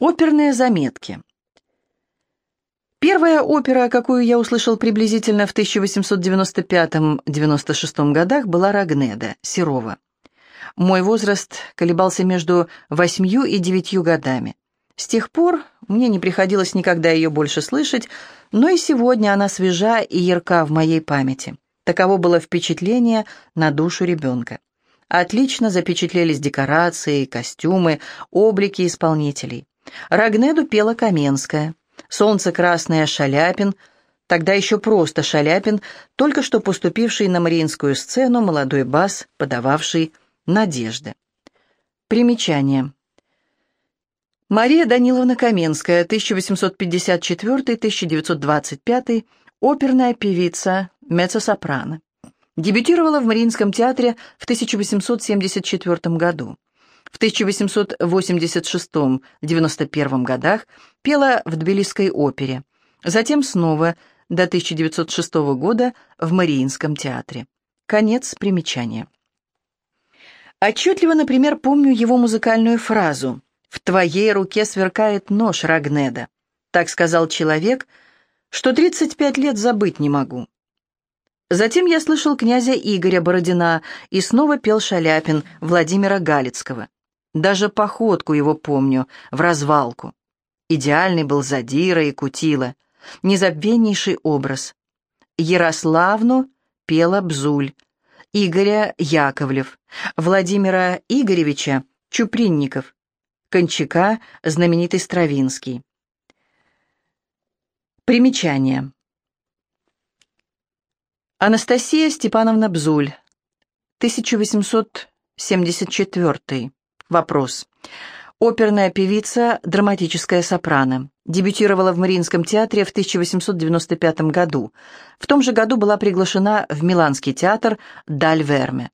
Оперные заметки. Первая опера, какую я услышал приблизительно в 1895-96 годах, была «Рагнеда» Серова. Мой возраст колебался между восьмью и девятью годами. С тех пор мне не приходилось никогда ее больше слышать, но и сегодня она свежа и ярка в моей памяти. Таково было впечатление на душу ребенка. Отлично запечатлелись декорации, костюмы, облики исполнителей. Рагнеду пела Каменская. «Солнце красное» Шаляпин, тогда еще просто Шаляпин, только что поступивший на Мариинскую сцену молодой бас, подававший надежды. Примечание. Мария Даниловна Каменская, 1854-1925, оперная певица, меццо-сопрано. Дебютировала в Мариинском театре в 1874 году. В 1886-91 годах пела в Тбилисской опере, затем снова до 1906 года в Мариинском театре. Конец примечания. Отчетливо, например, помню его музыкальную фразу «В твоей руке сверкает нож Рагнеда». Так сказал человек, что 35 лет забыть не могу. Затем я слышал князя Игоря Бородина и снова пел Шаляпин Владимира Галицкого. Даже походку его помню, в развалку. Идеальный был задира и кутила, незабвеннейший образ. Ярославну пела Бзуль, Игоря Яковлев, Владимира Игоревича Чупринников, Кончака знаменитый Стравинский. Примечание. Анастасия Степановна Бзуль, 1874 Вопрос. Оперная певица, драматическая сопрано. Дебютировала в Мариинском театре в 1895 году. В том же году была приглашена в Миланский театр «Даль Верме».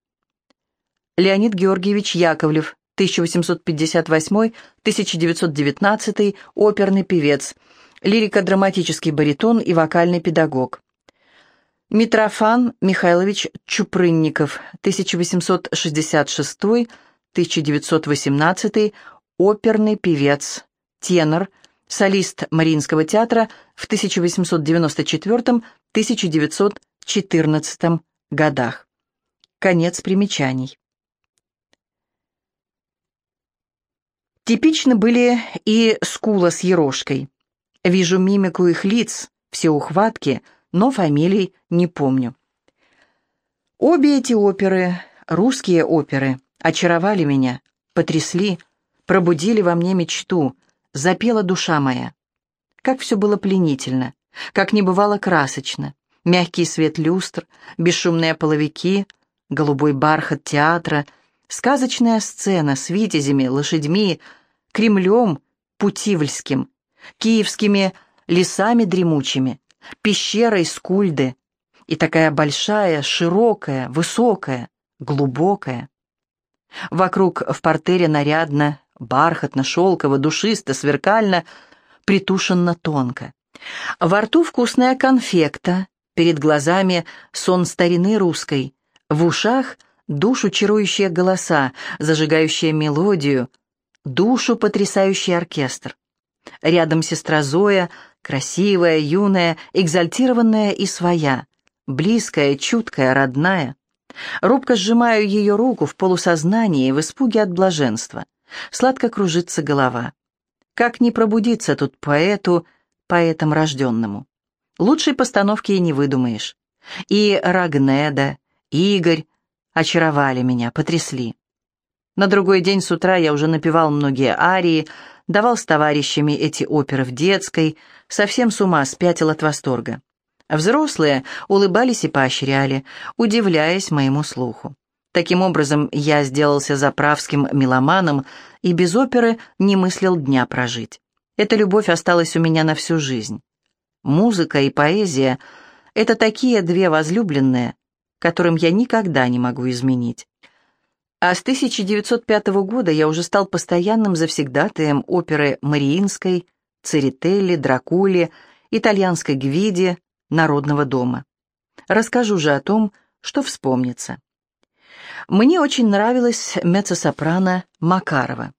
Леонид Георгиевич Яковлев, 1858-1919, оперный певец, лирико-драматический баритон и вокальный педагог. Митрофан Михайлович Чупрынников, 1866 1918, оперный певец, тенор, солист Мариинского театра в 1894-1914 годах. Конец примечаний. Типичны были и скула с ерошкой. Вижу мимику их лиц, все ухватки, но фамилий не помню. Обе эти оперы, русские оперы, очаровали меня, потрясли, пробудили во мне мечту, запела душа моя. Как все было пленительно, как не бывало красочно. Мягкий свет люстр, бесшумные половики, голубой бархат театра, сказочная сцена с витязями, лошадьми, Кремлем Путивльским, киевскими лесами дремучими, пещерой Скульды и такая большая, широкая, высокая, глубокая. Вокруг в портере нарядно, бархатно, шелково, душисто, сверкально, притушенно тонко. Во рту вкусная конфекта, перед глазами сон старины русской, в ушах душу чарующие голоса, зажигающие мелодию, душу потрясающий оркестр. Рядом сестра Зоя, красивая, юная, экзальтированная и своя, близкая, чуткая, родная. Робко сжимаю ее руку в полусознании, в испуге от блаженства. Сладко кружится голова. Как не пробудиться тут поэту, поэтом рожденному? Лучшей постановки и не выдумаешь. И Рагнеда, Игорь очаровали меня, потрясли. На другой день с утра я уже напевал многие арии, давал с товарищами эти оперы в детской, совсем с ума спятил от восторга. Взрослые улыбались и поощряли, удивляясь моему слуху. Таким образом, я сделался заправским меломаном и без оперы не мыслил дня прожить. Эта любовь осталась у меня на всю жизнь. Музыка и поэзия — это такие две возлюбленные, которым я никогда не могу изменить. А с 1905 года я уже стал постоянным завсегдатаем оперы Мариинской, Церетелли, Дракули, итальянской Гвиди, Народного дома. Расскажу же о том, что вспомнится. Мне очень нравилась меццо-сопрано Макарова.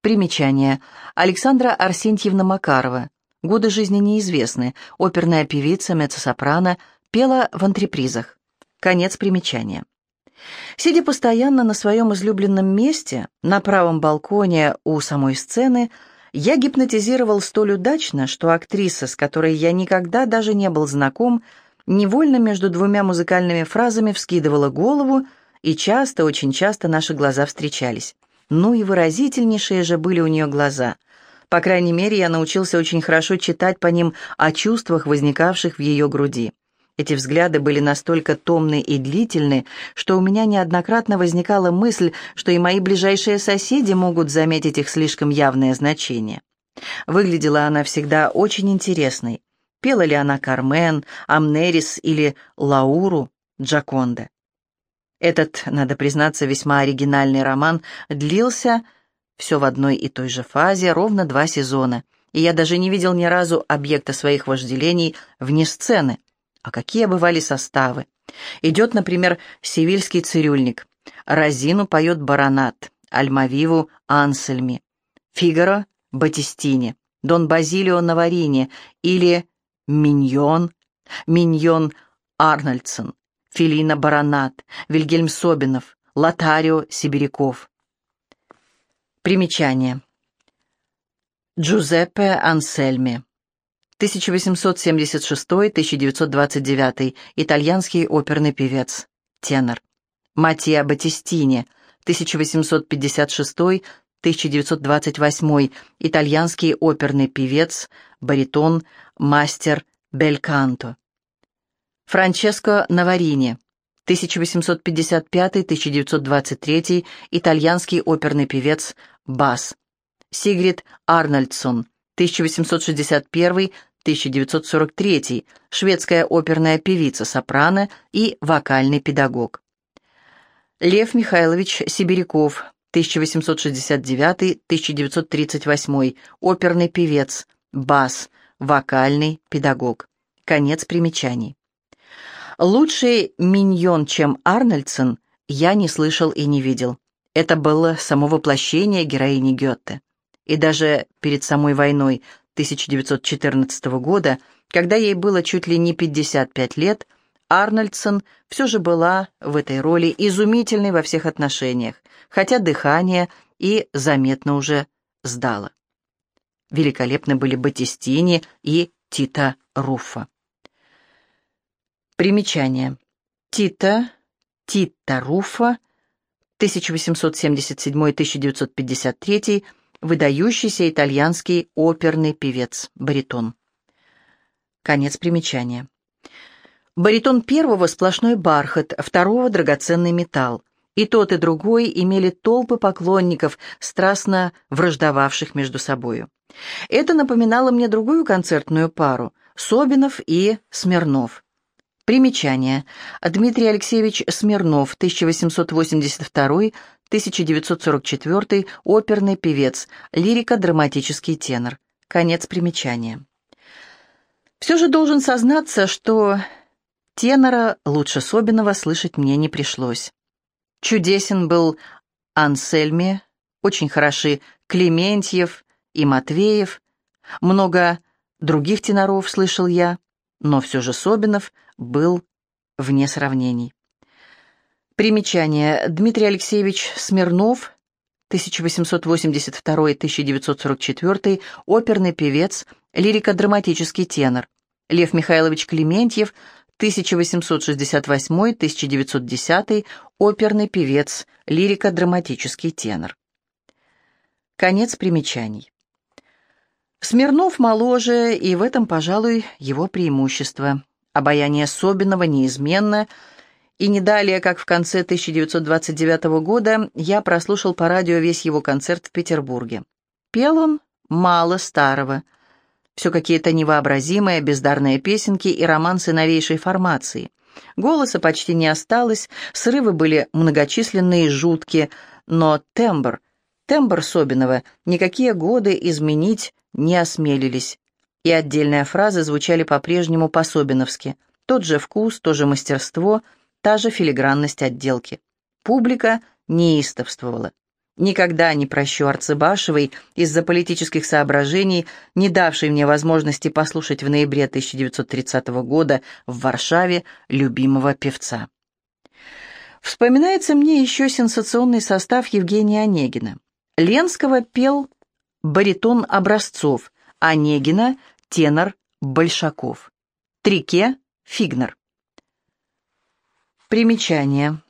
Примечание. Александра Арсентьевна Макарова. Годы жизни неизвестны. Оперная певица, меццо-сопрано, пела в антрепризах. Конец примечания. Сидя постоянно на своем излюбленном месте, на правом балконе у самой сцены, я гипнотизировал столь удачно, что актриса, с которой я никогда даже не был знаком, невольно между двумя музыкальными фразами вскидывала голову, и часто, очень часто наши глаза встречались. Ну и выразительнейшие же были у нее глаза. По крайней мере, я научился очень хорошо читать по ним о чувствах, возникавших в ее груди. Эти взгляды были настолько томны и длительны, что у меня неоднократно возникала мысль, что и мои ближайшие соседи могут заметить их слишком явное значение. Выглядела она всегда очень интересной. Пела ли она Кармен, Амнерис или Лауру Джаконда? Этот, надо признаться, весьма оригинальный роман длился все в одной и той же фазе ровно два сезона, и я даже не видел ни разу объекта своих вожделений вне сцены. А какие бывали составы? Идет, например, севильский цирюльник. Розину поет баронат, Альмавиву — Ансельми, Фигаро — Батистини, Дон Базилио — Наварине или Миньон, Миньон Арнольдсон, Филина Баронат, Вильгельм Собинов, Лотарио Сибиряков. Примечание. Джузеппе Ансельми 1876-1929, итальянский оперный певец, тенор. Матья Батистини, 1856-1928, итальянский оперный певец, баритон, мастер бельканто. Франческо Наварини, 1855-1923, итальянский оперный певец, бас. Сигрид Арнольдсон, 1861 1943, шведская оперная певица, сопрано и вокальный педагог. Лев Михайлович Сибиряков, 1869-1938, оперный певец, бас, вокальный педагог. Конец примечаний. Лучший миньон, чем Арнольдсон, я не слышал и не видел. Это было само воплощение героини Гетте. И даже перед самой войной 1914 года, когда ей было чуть ли не 55 лет, Арнольдсон все же была в этой роли изумительной во всех отношениях, хотя дыхание и заметно уже сдало. Великолепны были Батистини и Тита Руффа. Примечание. Тита, Тита Руффа, 1877-1953 выдающийся итальянский оперный певец, баритон. Конец примечания. Баритон первого сплошной бархат, второго драгоценный металл. И тот, и другой имели толпы поклонников, страстно враждовавших между собою. Это напоминало мне другую концертную пару – Собинов и Смирнов. Примечание. Дмитрий Алексеевич Смирнов, 1882 1944, оперный певец, лирико-драматический тенор. Конец примечания. Все же должен сознаться, что тенора лучше Собинова слышать мне не пришлось. Чудесен был Ансельме, очень хороши Клементьев и Матвеев, много других теноров слышал я, но все же Собинов был вне сравнений. Примечание. Дмитрий Алексеевич Смирнов, 1882-1944, оперный певец, лирико-драматический тенор. Лев Михайлович Клементьев, 1868-1910, оперный певец, лирико-драматический тенор. Конец примечаний. Смирнов моложе, и в этом, пожалуй, его преимущество. Обаяние Собинова неизменно – и не далее, как в конце 1929 года, я прослушал по радио весь его концерт в Петербурге. Пел он мало старого. Все какие-то невообразимые, бездарные песенки и романсы новейшей формации. Голоса почти не осталось, срывы были многочисленные и жуткие, но тембр, тембр Собинова никакие годы изменить не осмелились. И отдельные фразы звучали по-прежнему по-собиновски. Тот же вкус, то же мастерство — та же филигранность отделки. Публика неистовствовала. Никогда не прощу Арцебашевой из-за политических соображений, не давшей мне возможности послушать в ноябре 1930 года в Варшаве любимого певца. Вспоминается мне еще сенсационный состав Евгения Онегина. Ленского пел баритон Образцов, Онегина – тенор Большаков. Трике – Фигнер. Примечание.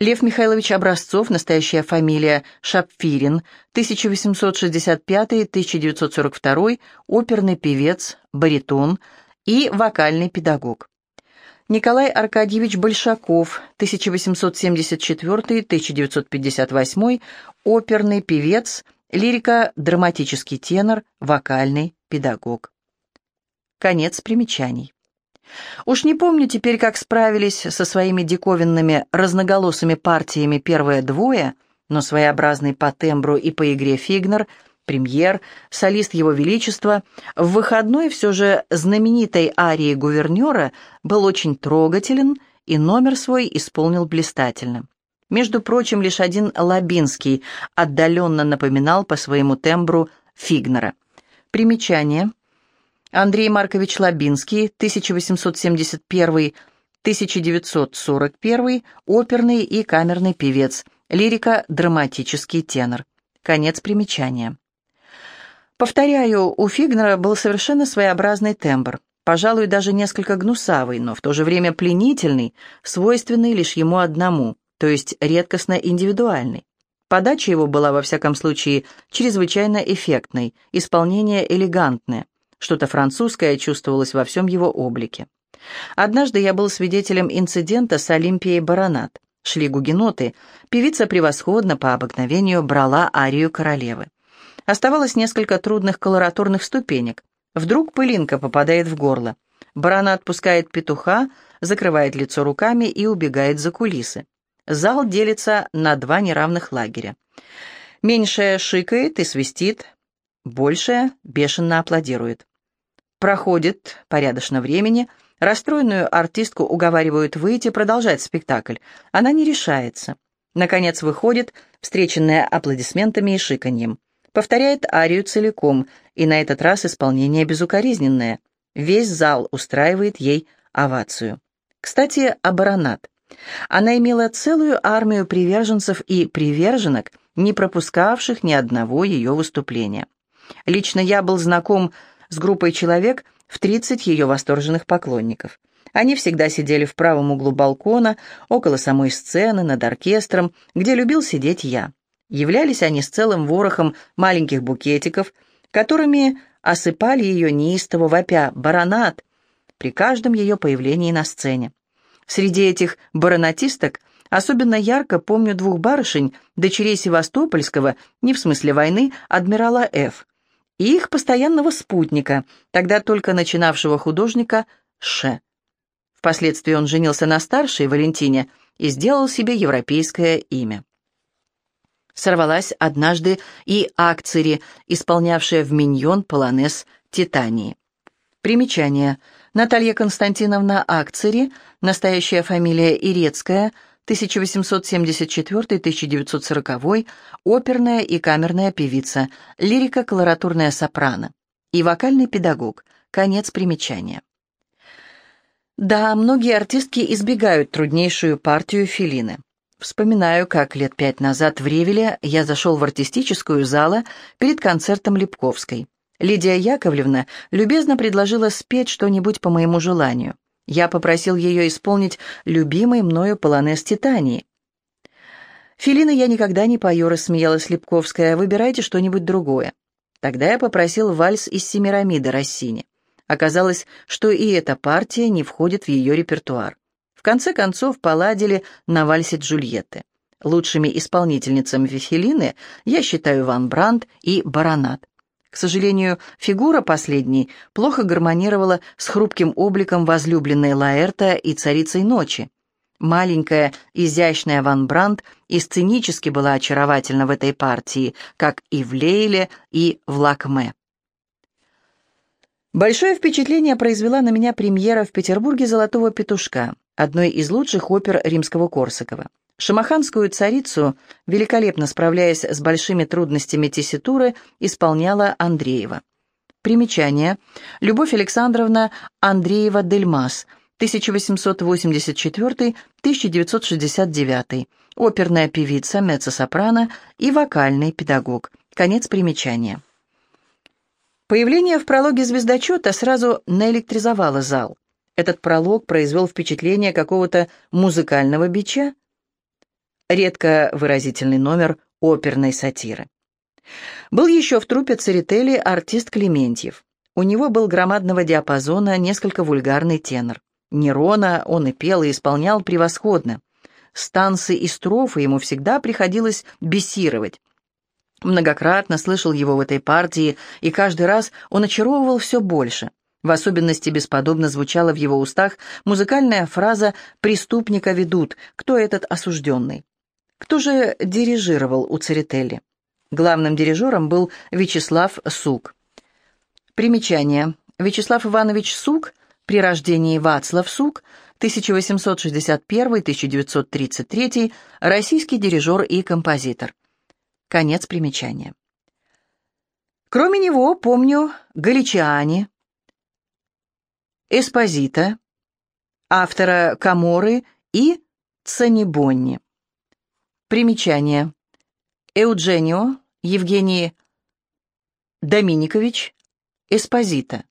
Лев Михайлович Образцов, настоящая фамилия Шапфирин, 1865-1942, оперный певец, баритон и вокальный педагог. Николай Аркадьевич Большаков, 1874-1958, оперный певец, лирико-драматический тенор, вокальный педагог. Конец примечаний. Уж не помню теперь, как справились со своими диковинными разноголосыми партиями первые двое, но своеобразный по тембру и по игре Фигнер, премьер, солист Его Величества, в выходной все же знаменитой арии гувернера был очень трогателен и номер свой исполнил блистательно. Между прочим, лишь один Лабинский отдаленно напоминал по своему тембру Фигнера. Примечание. Андрей Маркович Лабинский, 1871-1941, оперный и камерный певец, лирико-драматический тенор. Конец примечания. Повторяю, у Фигнера был совершенно своеобразный тембр, пожалуй, даже несколько гнусавый, но в то же время пленительный, свойственный лишь ему одному, то есть редкостно индивидуальный. Подача его была, во всяком случае, чрезвычайно эффектной, исполнение элегантное – что-то французское чувствовалось во всем его облике. Однажды я был свидетелем инцидента с Олимпией Баронат. Шли гугеноты, певица превосходно по обыкновению брала арию королевы. Оставалось несколько трудных колоратурных ступенек. Вдруг пылинка попадает в горло. Барона отпускает петуха, закрывает лицо руками и убегает за кулисы. Зал делится на два неравных лагеря. Меньшая шикает и свистит, большая бешено аплодирует. Проходит порядочно времени, расстроенную артистку уговаривают выйти, продолжать спектакль. Она не решается. Наконец выходит, встреченная аплодисментами и шиканьем. Повторяет арию целиком, и на этот раз исполнение безукоризненное. Весь зал устраивает ей овацию. Кстати, о баронат. Она имела целую армию приверженцев и приверженок, не пропускавших ни одного ее выступления. Лично я был знаком с группой человек в 30 ее восторженных поклонников. Они всегда сидели в правом углу балкона, около самой сцены, над оркестром, где любил сидеть я. Являлись они с целым ворохом маленьких букетиков, которыми осыпали ее неистово вопя «баронат» при каждом ее появлении на сцене. Среди этих баронатисток особенно ярко помню двух барышень, дочерей Севастопольского, не в смысле войны, адмирала Ф., и их постоянного спутника, тогда только начинавшего художника Ш. Впоследствии он женился на старшей Валентине и сделал себе европейское имя. Сорвалась однажды и Акцири, исполнявшая в миньон полонез Титании. Примечание. Наталья Константиновна Акцири, настоящая фамилия Ирецкая – 1874-1940, оперная и камерная певица, лирико-колоратурная сопрано и вокальный педагог. Конец примечания. Да, многие артистки избегают труднейшую партию Филины. Вспоминаю, как лет пять назад в Ревеле я зашел в артистическую залу перед концертом Липковской. Лидия Яковлевна любезно предложила спеть что-нибудь по моему желанию. Я попросил ее исполнить любимый мною полонез Титании. «Филина я никогда не пою», — рассмеялась Липковская. «Выбирайте что-нибудь другое». Тогда я попросил вальс из Семирамиды Россини. Оказалось, что и эта партия не входит в ее репертуар. В конце концов поладили на вальсе Джульетты. Лучшими исполнительницами Филины я считаю Ван Брандт и Баронат. К сожалению, фигура последней плохо гармонировала с хрупким обликом возлюбленной Лаэрта и царицей ночи. Маленькая, изящная Ван Брандт и сценически была очаровательна в этой партии, как и в Лейле, и в Лакме. Большое впечатление произвела на меня премьера в Петербурге «Золотого петушка», одной из лучших опер римского Корсакова. Шамаханскую царицу, великолепно справляясь с большими трудностями тесситуры, исполняла Андреева. Примечание. Любовь Александровна Андреева-Дельмас, 1884-1969, оперная певица, меццо-сопрано и вокальный педагог. Конец примечания. Появление в прологе звездочета сразу наэлектризовало зал. Этот пролог произвел впечатление какого-то музыкального бича. Редко выразительный номер оперной сатиры. Был еще в труппе Церетели артист Клементьев. У него был громадного диапазона, несколько вульгарный тенор. Нерона он и пел, и исполнял превосходно. Станцы и строфы ему всегда приходилось бесировать. Многократно слышал его в этой партии, и каждый раз он очаровывал все больше. В особенности бесподобно звучала в его устах музыкальная фраза «преступника ведут, кто этот осужденный?». Кто же дирижировал у Церетели? Главным дирижером был Вячеслав Сук. Примечание. Вячеслав Иванович Сук, при рождении Вацлав Сук, 1861-1933, российский дирижер и композитор. Конец примечания. Кроме него помню Галичиани, Эспозита, автора Каморы и Цанибонни. Примечание. Эудженио Евгений Доминикович Эспозита.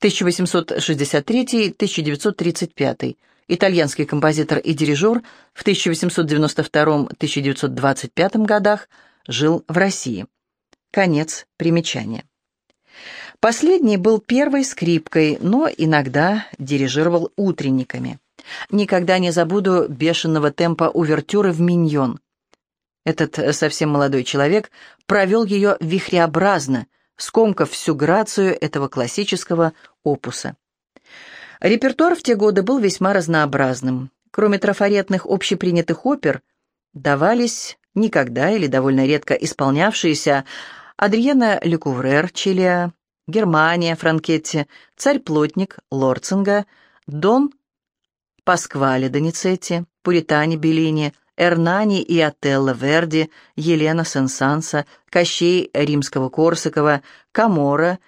1863-1935. Итальянский композитор и дирижер в 1892-1925 годах жил в России. Конец примечания. Последний был первой скрипкой, но иногда дирижировал утренниками. Никогда не забуду бешеного темпа увертюры в «Миньон». Этот э, совсем молодой человек провел ее вихреобразно, скомкав всю грацию этого классического опуса. Репертуар в те годы был весьма разнообразным. Кроме трафаретных общепринятых опер, давались никогда или довольно редко исполнявшиеся Адриена Лекуврер, Чилия, Германия, Франкетти, Царь-плотник, Лорцинга, Дон Пасквале Доницетти, Пуритане Беллини, Эрнани и Отелло Верди, Елена Сенсанса, Кощей Римского-Корсакова, Камора,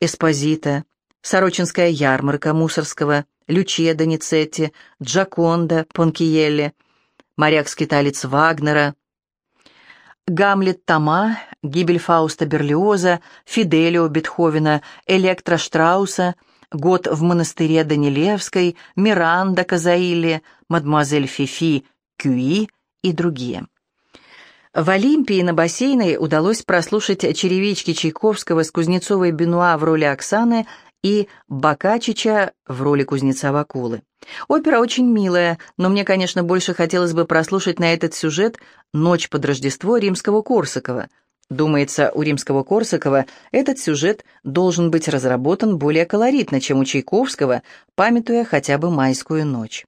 Эспозита, Сорочинская ярмарка Мусорского, Лючия Доницетти, Джаконда Понкиелли, моряк-скиталец Вагнера, Гамлет Тома, гибель Фауста Берлиоза, Фиделио Бетховена, Электро Штрауса, год в монастыре Данилевской, Миранда Казаили, мадемуазель Фифи Кюи и другие. В Олимпии на бассейне удалось прослушать черевички Чайковского с Кузнецовой Бенуа в роли Оксаны и Бакачича в роли кузнеца Вакулы. Опера очень милая, но мне, конечно, больше хотелось бы прослушать на этот сюжет «Ночь под Рождество» римского Корсакова. Думается, у римского Корсакова этот сюжет должен быть разработан более колоритно, чем у Чайковского, памятуя хотя бы майскую ночь.